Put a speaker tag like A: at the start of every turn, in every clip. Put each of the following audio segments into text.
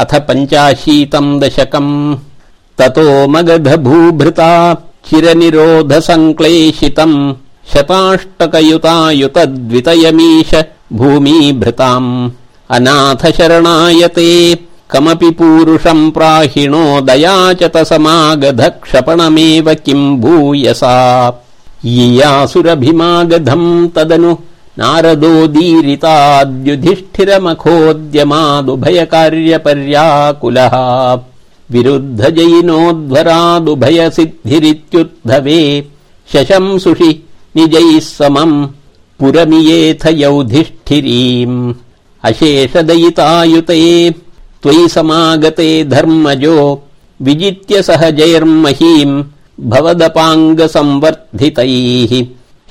A: अथ पञ्चाशीतम् दशकम्। ततो मगधभूभृता चिरनिरोध सङ्क्लेशितम् शताष्टकयुतायुतद्वितयमीश भूमीभृताम्। अनाथ शरणायते कमपि पूरुषम् प्राहिणो दयाचतसमागध क्षपणमेव किम् भूयसा। यियासुरभिमागधम् तदनु नारदोदीरिताद्युधिष्ठिरमखोद्यमादुभयकार्यपर्याकुलः विरुद्ध जयिनोध्वरादुभय सिद्धिरित्युद्धवे शशंसुषि निजैः समम् पुरमियेथ यौधिष्ठिरीम् अशेषदयितायुते त्वयि समागते धर्मजो विजित्य सहजैर्महीम् भवदपाङ्गसंवर्धितैः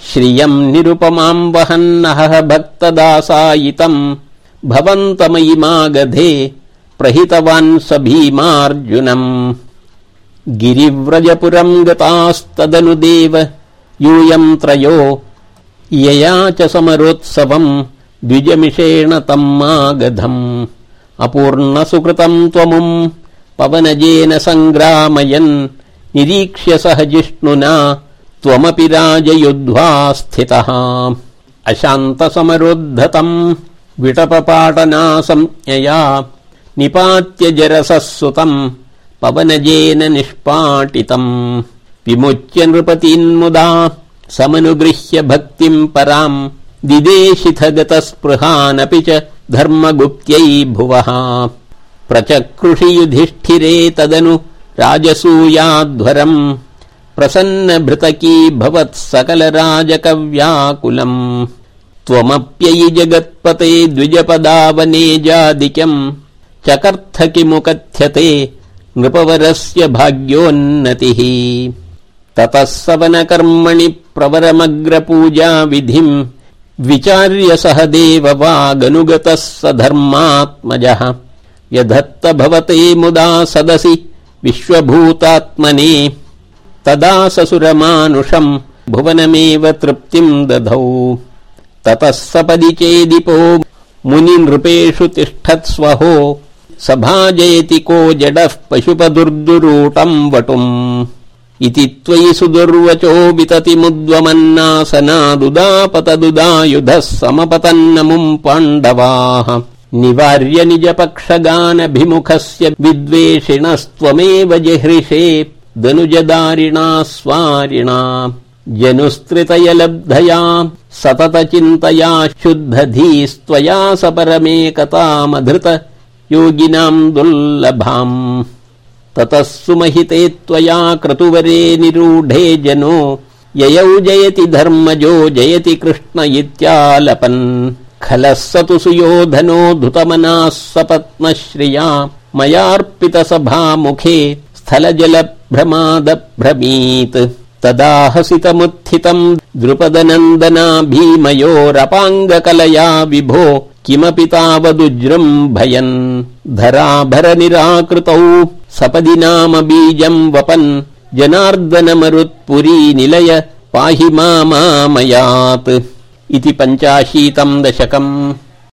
A: श्रियम् निरुपमाम् वहन्नः भक्तदासायितम्। भवन्तमयिमागधे प्रहितवान् स भीमार्जुनम् गिरिव्रजपुरम् गतास्तदनु देव यूयम् त्रयो। यया च समरोत्सवम् द्विजमिषेण तम् मागधम्। अपूर्णसुकृतम् त्वमुम् पवनजेन सङ्ग्रामयन् निरीक्ष्य सह जिष्णुना त्वमपि राजयुध्वा स्थितः अशान्तसमरोद्धतम् विटपपाटनासंज्ञया निपात्य जरसः सुतम् पवनजेन निष्पाटितम्। विमुच्य नृपतीन्मुदा समनुगृह्य भक्तिम् पराम् दिदेशिथ गतस्पृहानपि च धर्मगुप्त्यै भुवः। प्रचकृषि युधिष्ठिरे तदनु राजसूयाध्वरम् प्रसन्न भृतकी भवत् सकल राजकव्याकुलम् त्वमप्ययि जगत्पते द्विजपदावनेजादिकम् चकर्थ किमुकथ्यते नृपवरस्य भाग्योन्नतिः। ततः सवनकर्मणि प्रवरमग्रपूजा विधिम् विचार्य सह देववागनुगतः स धर्मात्मजः यधत्त भवते मुदा सदसि विश्वभूतात्मने तदा ससुरमानुषम् भुवनमेव तृप्तिम् दधौ। ततः सपदि चेदिपो मुनिनृपेषु तिष्ठत्स्वहो सभाजयति को जडः पशुपदुर्दुरूटम् वटुम्। इति त्वयि सुदुर्वचो विततिमुद्वमन्नासनादुदापतदुदायुधः समपतन्नमुम् पाण्डवाः। निवार्य निजपक्षगानभिमुखस्य विद्वेषिणस्त्वमेव जहृषे दनुजदारिणा स्वारिणा जनुस्त्रितय लब्धया सतत चिन्तया शुद्धधीस्त्वया स परमेकतामधृत योगिनाम् दुर्लभाम् ततः सुमहिते त्वया क्रतुवरे निरूढे जनो ययौ जयति धर्मजो जयति कृष्ण इत्यालपन् खलः स तु सुयोधनो धुतमनाः सपत्नश्रिया मयार्पित सभामुखे स्थलजलभ्रमादभ्रमीत्। तदा हसितमुत्थितम् द्रुपदनन्दना भीमयोरपाङ्गकलया विभो किमपि तावदुजृम्भयन् धराभर निराकृतौ सपदि नाम बीजम् वपन्। जनार्दनमरुत्पुरी निलय पाहि मामामयात् इति पञ्चाशीतम् दशकम्